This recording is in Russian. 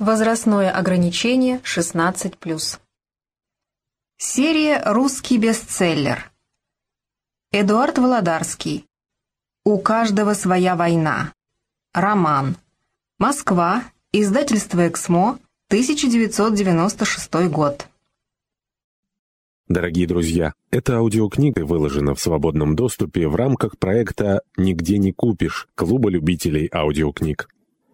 Возрастное ограничение 16+. Серия «Русский бестселлер». Эдуард Володарский. «У каждого своя война». Роман. Москва. Издательство «Эксмо», 1996 год. Дорогие друзья, эта аудиокнига выложена в свободном доступе в рамках проекта «Нигде не купишь» Клуба любителей аудиокниг.